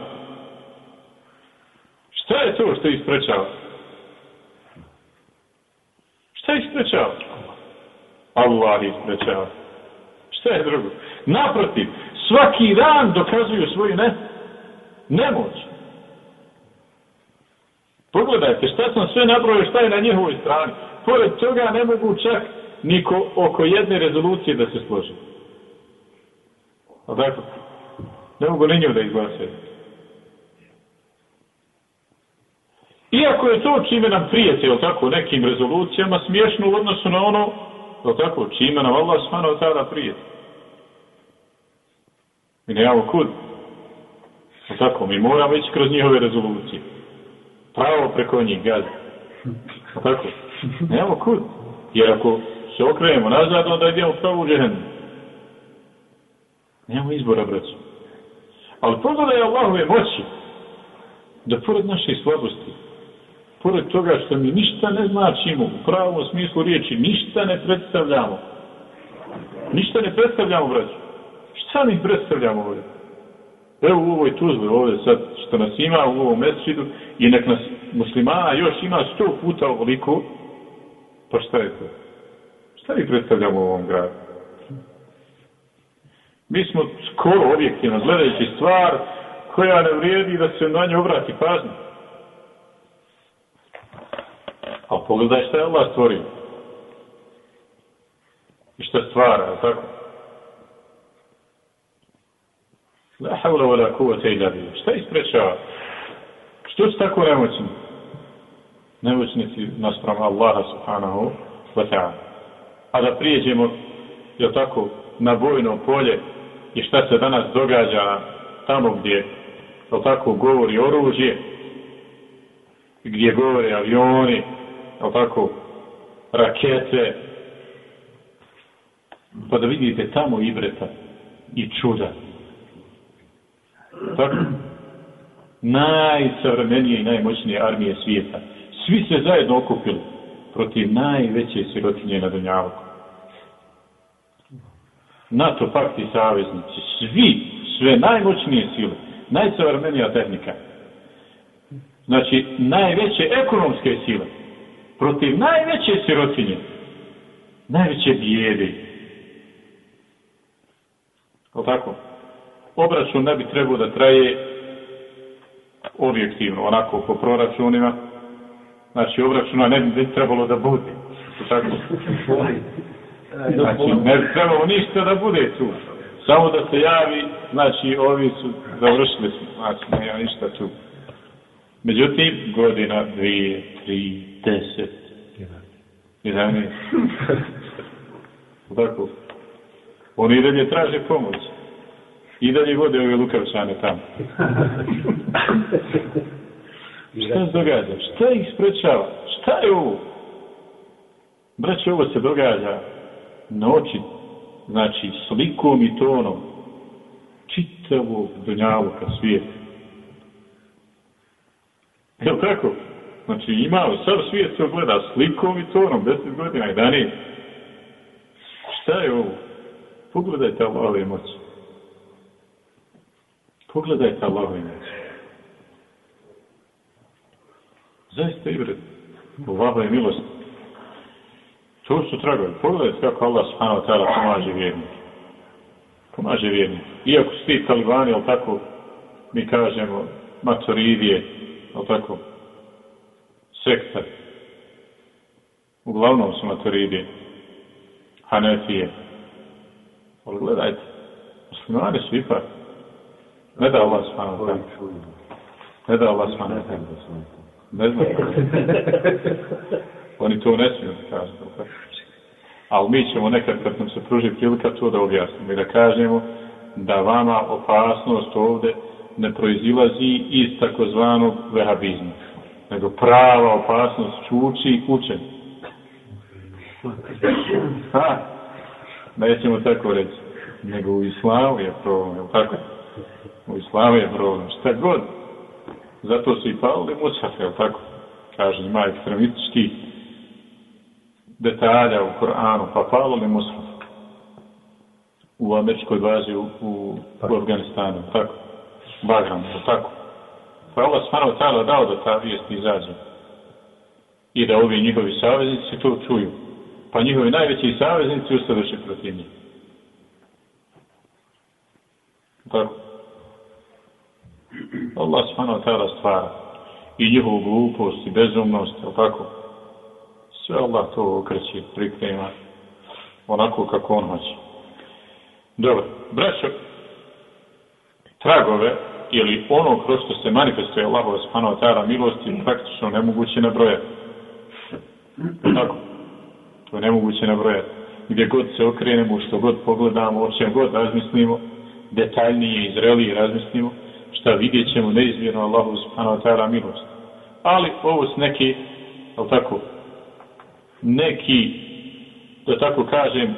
Šta je to što ih sprečava? Šta ih sprečava? Allah ih sprečava. Šta je drugo? Naprotiv, svaki dan dokazuju svoju ne, nemoć. Pogledajte šta sam sve nabrojio, šta je na njihovoj strani. Pored toga ne mogu čak niko oko jedne rezolucije da se složi. Pa Odakle? Pa ne mogu ni nju da izglasaju. Iako je to čime nam prijete, jel tako, nekim rezolucijama, smiješno u odnosu na ono, jel tako, čime nam Allah smano tada prijete. Mi nemamo kud. Jel tako, mi moramo ići kroz njihove rezolucije. Pravo preko njih, gazi. Jel tako, nemamo kud. Jer ako se okrenemo nazad, onda idemo pravo u džehennu. Nemamo izbora, braću. Ali pogledaj Allahove moći, da pored naše slabosti, pored toga što mi ništa ne značimo, u pravom smislu riječi, ništa ne predstavljamo. Ništa ne predstavljamo, braću. Šta mi predstavljamo ovdje? Evo u ovoj tuzbi, ovdje sad, što nas ima u ovom mesčidu, i nek nas muslimana još ima sto puta ovoliko, pa šta je to? Šta mi predstavljamo u ovom gradu? Mi smo skoro objektivno gledajući stvar koja ne vrijedi da se na nju obrati pažnje. A pogledaj šta je Allah stvorio. I šta stvara, tako? La havla wala kuvata illa billah. Šta isprečava? Što su tako nemoćni? Nemoćnici naspram Allaha subhanahu wa ta'ala. A da prijeđemo, je tako, na bojno polje i šta se danas događa tamo gdje, to tako, govori oružje, gdje govore avioni, o tako, rakete, pa da vidite tamo ibreta i čuda. Tako, najsavremenije i najmoćnije armije svijeta. Svi se zajedno okupili protiv najveće sirotinje na Dunjavku. NATO, pakt i saveznici, svi, sve najmoćnije sile, najsavremenija tehnika, znači najveće ekonomske sile, protiv najveće sirotinje, najveće bijede. O tako? Obračun ne bi trebao da traje objektivno, onako po proračunima. Znači, obračuna ne bi trebalo da bude. O tako? Znači, ne bi trebalo ništa da bude tu. Samo da se javi, znači, ovi su završili su, znači, nema ništa tu. Međutim, godina, dvije, tri, deset, jedan, tako. Oni i dalje traže pomoć. I dalje vode ove lukavčane tamo. Šta se događa? Šta ih sprečava? Šta je ovo? Braće, ovo se događa na znači slikom i tonom čitavog dunjaluka svijeta. Jel tako? Znači imao, sad svijet se ogleda slikom i tonom, deset godina i dani. Šta je ovo? Pogledajte Allahove moći. Pogledajte Allahove moći. Zaista i vred. Allahove milosti. To su tragovi. Pogledajte kako Allah subhanahu wa ta'ala pomaže vjernike. Pomaže vjernike. Iako su ti talibani, ali tako mi kažemo, maturidije, ali tako, sektar. Uglavnom su maturidije. Hanefije. Ali gledajte, muslimani su ipak. Ne da Allah subhanahu wa ta'ala. Ne da Allah subhanahu wa ta'ala. Ne znam. Oni to ne smiju da kažu. Ali mi ćemo nekad kad nam se pruži prilika to da objasnimo i da kažemo da vama opasnost ovde ne proizilazi iz takozvanog vehabizma, nego prava opasnost čuči učen. Ha, nećemo tako reći, nego u islamu je problem, je tako? U islamu je problem, šta god. Zato su i palili mučaf, je tako? Kaže, ima ekstremistički detalja u Koranu, pa pavili mučaf u američkoj bazi u, u, u Afganistanu, tako? Bagram, tako? Pa je Allah stvarno tada dao da ta vijest izađe. I da ovi njihovi saveznici to čuju. Pa njihovi najveći saveznici ustadoše protiv njih. Tako? Allah stvarno tada stvara. I njihovu glupost i bezumnost, tako? Sve Allah to okreće, priprema onako kako on hoće. Dobro, braćo, tragove ili ono kroz što se manifestuje Allahova subhanahu wa ta'ala milosti praktično nemoguće nabrojati. Tako. To je nemoguće nabrojati. Gdje god se okrenemo, što god pogledamo, o čem god razmislimo, detaljnije i zrelije razmislimo, šta vidjet ćemo neizmjerno Allahu subhanahu wa ta'ala milost. Ali ovo su neki, ali tako, neki, da tako kažem,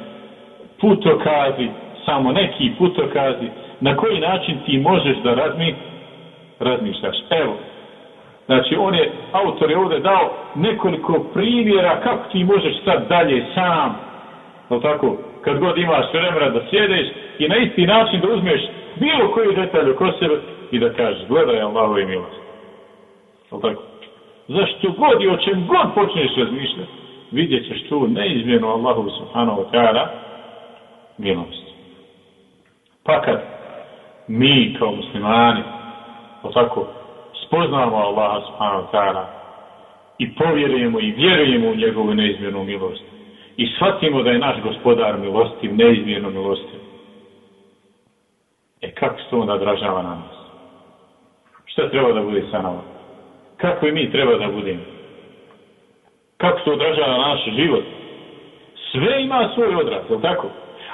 putokazi, samo neki putokazi, na koji način ti možeš da razmi, razmišljaš. Evo, znači on je, autor je ovdje dao nekoliko primjera kako ti možeš sad dalje sam, je tako, kad god imaš vremena da sjedeš i na isti način da uzmeš bilo koji detalj oko sebe i da kažeš, gledaj Allaho i milost. Je tako. Zašto god i o čem god počneš razmišljati, vidjet ćeš tu neizmjerno Allahu subhanahu wa ta'ala milost. Pa kad mi kao muslimani, o tako, spoznamo Allaha subhanahu wa ta'ala i povjerujemo i vjerujemo u njegovu neizmjernu milost i shvatimo da je naš gospodar milostiv, neizmjerno milostiv. E kako se to onda odražava na nas? Šta treba da bude sa nama? Kako i mi treba da budemo? Kako se odražava na naš život? Sve ima svoj odraz, je tako?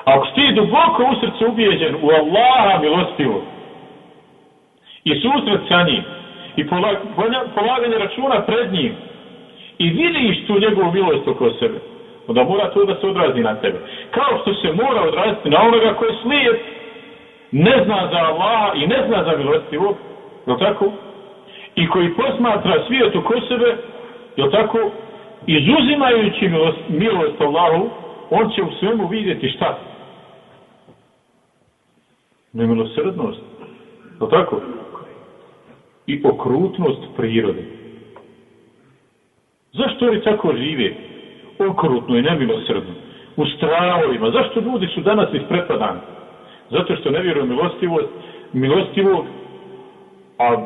Ako ti duboko u srcu ubijeđen u Allaha milostivo i susret sa njim i polaganje računa pred njim i vidiš tu njegovu milost oko sebe, onda mora to da se odrazi na tebe. Kao što se mora odraziti na onoga koji je slijep, ne zna za Allaha i ne zna za milostivo, je tako? I koji posmatra svijet oko sebe, je tako? Izuzimajući milost, milost Allahu, on će u svemu vidjeti šta? nemilosrdnost, je tako? I okrutnost prirode. Zašto oni tako žive? Okrutno i nemilosrdno. U stravovima. Zašto ljudi su danas isprepadani? Zato što ne vjeruju milostivost, milostivog, a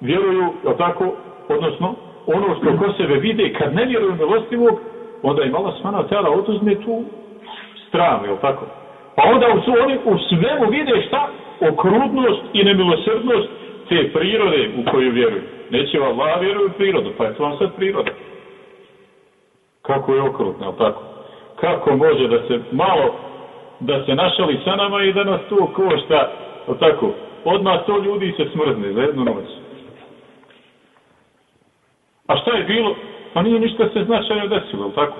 vjeruju, je tako? Odnosno, ono što ko sebe vide, kad ne vjeruju milostivog, onda im Allah smana tjela oduzme tu stranu, je tako? Pa onda su oni u svemu vide šta? Okrutnost i nemilosrdnost te prirode u koju vjeruju. Neće vam Allah vjeruju u prirodu, pa je to vam sad priroda. Kako je okrutno, jel tako? Kako može da se malo, da se našali sa nama i da nas to košta, jel tako? Odmah to ljudi se smrzne za jednu noć. A šta je bilo? Pa nije ništa se značajno desilo, ali tako?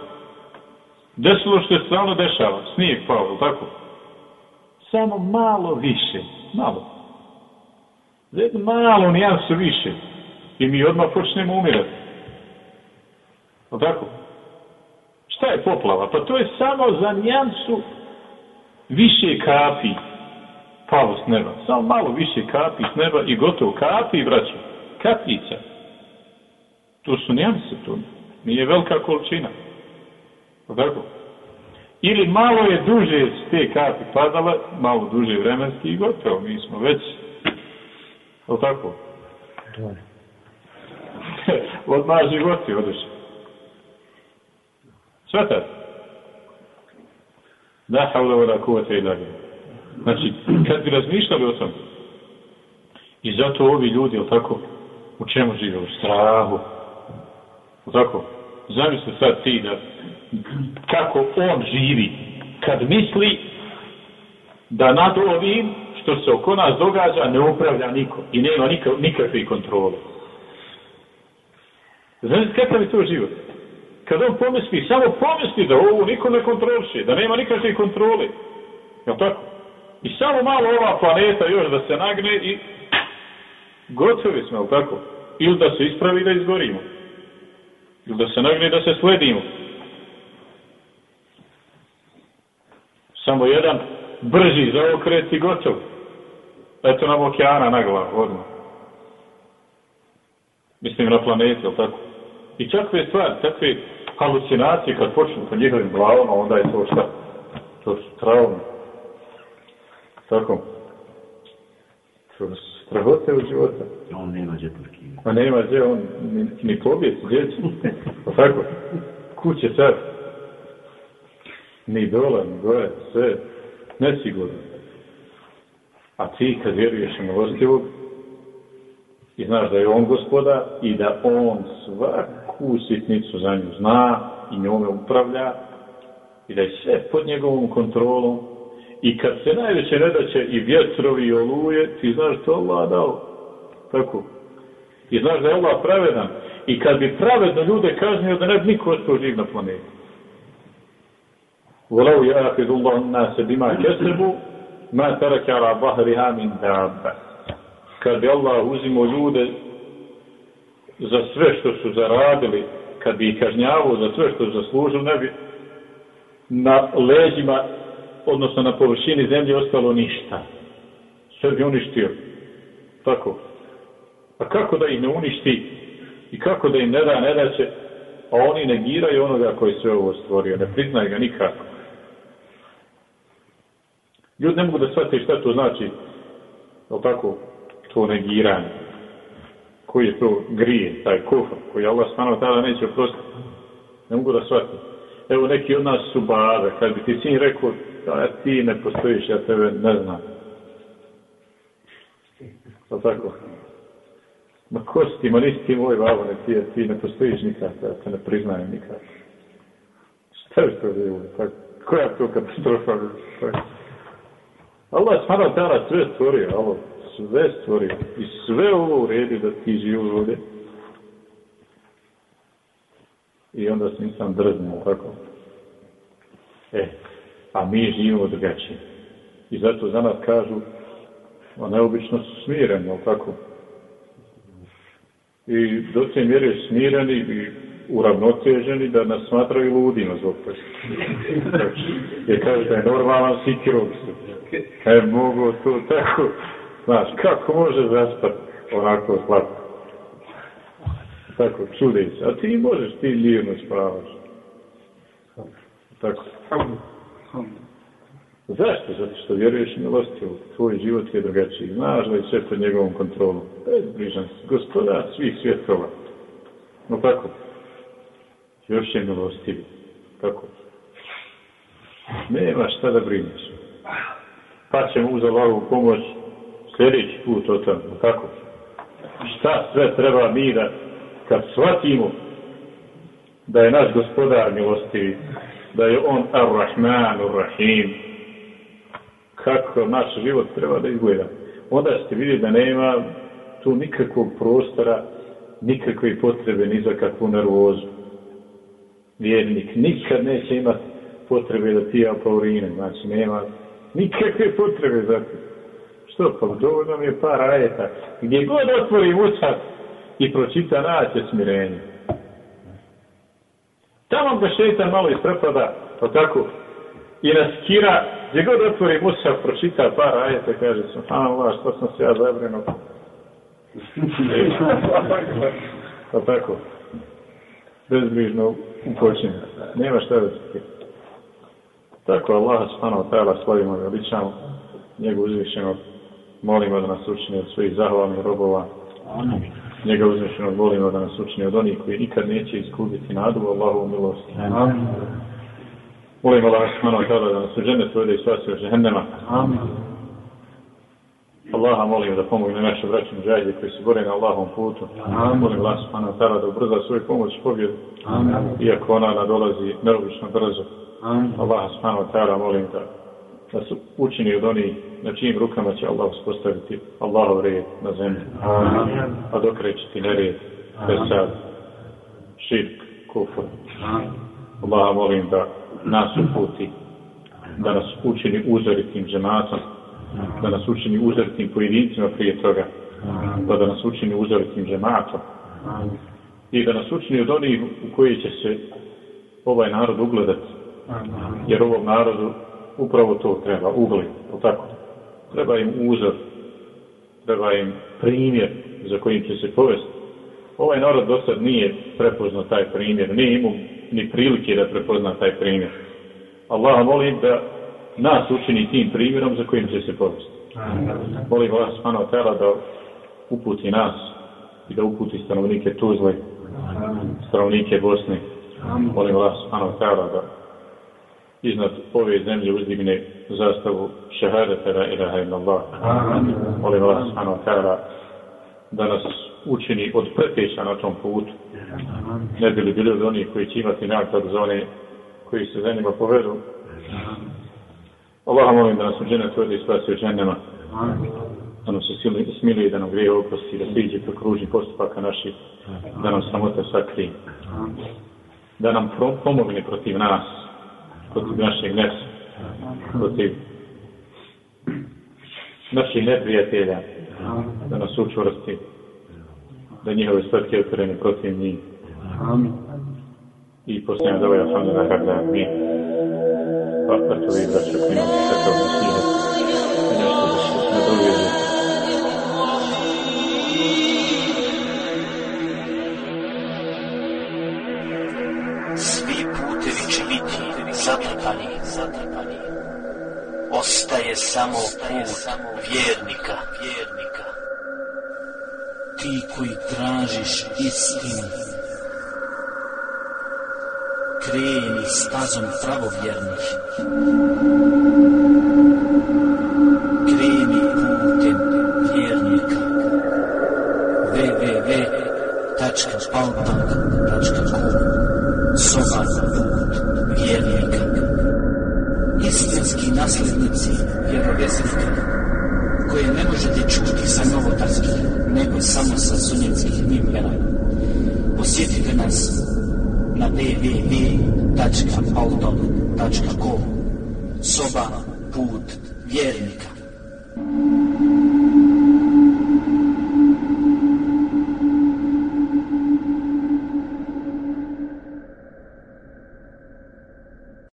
Desilo što je stvarno dešava, snijeg pao, ali tako? samo malo više, malo. Za jednu malu nijansu više. I mi odmah počnemo umirati. O tako? Šta je poplava? Pa to je samo za nijansu više kapi palo s neba. Samo malo više kapi s neba i gotovo. Kapi, braću. Kapljica. To su nijanse tu. Nije velika količina. O tako? Ili malo je duže s te kapi padala, malo duže vremenski i gotovo, mi smo već, o tako? Od maja životi odeš. Sve tad. Da, havla voda kuvata i dalje. Znači, kad bi razmišljali o tom, i zato ovi ljudi, o tako, u čemu žive? U strahu. Tako? zamisli sad ti da kako on živi kad misli da nad ovim što se oko nas događa ne upravlja niko i nema nikakve kontrole. Znači, kakav je to život? Kad on pomisli, samo pomisli da ovo niko ne kontroliše, da nema nikakve kontrole. Je tako? I samo malo ova planeta još da se nagne i gotovi smo, jel tako? Ili da se ispravi da izgorimo. Ili da se nagne da se sledimo. Samo jedan brži zaokret i gotov. Eto nam okeana na glavu, odmah. Mislim na planeti, ili tako? I takve stvari, takve halucinacije kad počnu po njihovim glavama, onda je to šta? To su traume. Tako? To su strahote u života. On nema gdje parkira. A nema gdje, on ni, ni pobjeć, gdje će. Pa tako? Kuće sad. Ni dole, ni gore, sve. Nesigurno. A ti kad vjeruješ u milostivog, i znaš da je on gospoda i da on svaku sitnicu za nju zna i njome upravlja i da je sve pod njegovom kontrolom i kad se najveće nedaće i vjetrovi i oluje, ti znaš to Allah dao. Tako. I znaš da je Allah pravedan. I kad bi pravedno ljude kaznio da ne bi niko ostao živ na planeti. Volau je ahidullah nase bima kesebu, ma tarakara bahriha min daabba. kad bi Allah uzimo ljude za sve što su zaradili, kad bi ih kažnjavao za sve što zaslužili, ne bi na leđima, odnosno na površini zemlje ostalo ništa. Sve bi uništio. Tako. A kako da ih ne uništi i kako da im ne da, ne da će, a oni negiraju onoga koji sve ovo stvorio, ne priznaju ga nikako. Ljudi ne mogu da shvate šta to znači, o tako, to negiranje. Koji je to grije, taj kufr, koji Allah stano tada neće oprostiti. Ne mogu da shvate. Evo neki od nas su bave, kad bi ti sin rekao, da ti ne postojiš, ja tebe ne znam. Pa tako. Ma ko si ti, ma nisi ti moj babo, ne ti, ti ne postojiš nikad, ja te ne priznajem nikad. Šta je to bilo? Pa, koja je to katastrofa? Allah je stvarno tada sve stvorio, Allah sve stvorio i sve ovo uredi da ti živu ovdje. I onda se nisam drznio, tako? E, a mi živimo drugačije. I zato za nas kažu, a neobično su smireni, ali tako? I do te mjere smireni i uravnoteženi da nas smatraju ludima zbog toga. Jer kaže da je normalan sikirog se. E, mogu to tako, Znaš, kako može zaspat onako slatko? Tako, čudi se. A ti možeš, ti mirno spavaš. Tako. Zašto? Zato što vjeruješ milosti tvoj život je drugačiji. Znaš da je sve pod njegovom kontrolom. Bezbrižan si. Gospodar svih svjetova. No tako. Još je milostivi. Tako. Nema šta da brineš. Pa ćemo uz ovu pomoć sljedeći put o tom, tako? Šta sve treba mi da, kad shvatimo da je naš gospodar milostivi, da je on ar-Rahman, ar-Rahim, kako naš život treba da izgleda. Onda ste vidjeti da nema tu nikakvog prostora, nikakve potrebe ni za kakvu nervozu. Vjernik nikad neće imati potrebe da tija paurine, znači nema nikakve potrebe za to. Što pa dovoljno mi je par ajeta. Gdje god otvori usta i pročita naće smirenje. Tamo ga šeitan malo isprepada, pa tako, i raskira, gdje god otvori mučak, pročita par ajeta, kaže sam, a Allah, što sam se ja zabreno. pa tako, bezbrižno upočinje. Nema šta da se Tako Allah, subhanahu ta'ala, slavimo i veličamo njegov uzvišenog molimo da nas učini od svojih zahvalnih robova. Amin. Njega uzmešenog molimo da nas učini od onih koji nikad neće iskubiti nadu Allahovu milost. Amin. Molimo da nas malo tada da nas u žene tvojde i spasi od žehennema. Amin. Allaha molim da pomogne naše braće muđajde koji se bore na Allahom putu. Amin. Molim Allah subhanahu ta'ala da ubrza svoju pomoć i pobjedu. Amin. Iako ona nadolazi neobično brzo. Amin. Allaha subhanahu wa ta'ala molim da da su učini od onih na čijim rukama će Allah uspostaviti Allahov red na zemlji. A dokrećiti nered, pesad, širk, kufr. Allaha molim da nas uputi, da nas učini uzoritim žematom, da nas učini uzoritim pojedincima prije toga, pa da nas učini uzoritim žematom i da nas učini od onih u koji će se ovaj narod ugledati. Jer ovom narodu upravo to treba, ugled, o tako. Treba im uzor, treba im primjer za kojim će se povesti. Ovaj narod do sad nije prepoznao taj primjer, nije imao ni prilike da prepozna taj primjer. Allah molim da nas učini tim primjerom za kojim će se povesti. Molim vas, Mano Tela, da uputi nas i da uputi stanovnike Tuzle, stanovnike Bosne. Molim vas, Mano Tela, da iznad ove zemlje uzdigne zastavu šehadete la ilaha illa Allah. Molim vas, Mano Tela, da nas učini od preteća na tom putu. Ne bi li bili od onih koji će imati nagrad za one koji se za njima povedu. Allah molim da nas u džene tvrdi i spasi u dženema. Da nam se smiluje, da nam grije oprosti, da stiđe po kružni postupaka naših, da nam samote sakri. Da nam pomogne protiv nas, protiv našeg nesa, protiv naših neprijatelja, da nas učvrsti, da njihove spretke otvorene protiv njih. I posljedno da ovaj alhamdulillah kada mi pa eto vi braće koji imamo takav nasihat i nešto da se nadoviježe. Zatrpani, zatrpani. Ostaje samo put vjernika, vjernika. Ti koji tražiš istinu, kreni stazom pravovjernih. Kreni putem vjernika. www.paltak.com Soba put Posjetite nas na www.autor.com Soba put vjernika.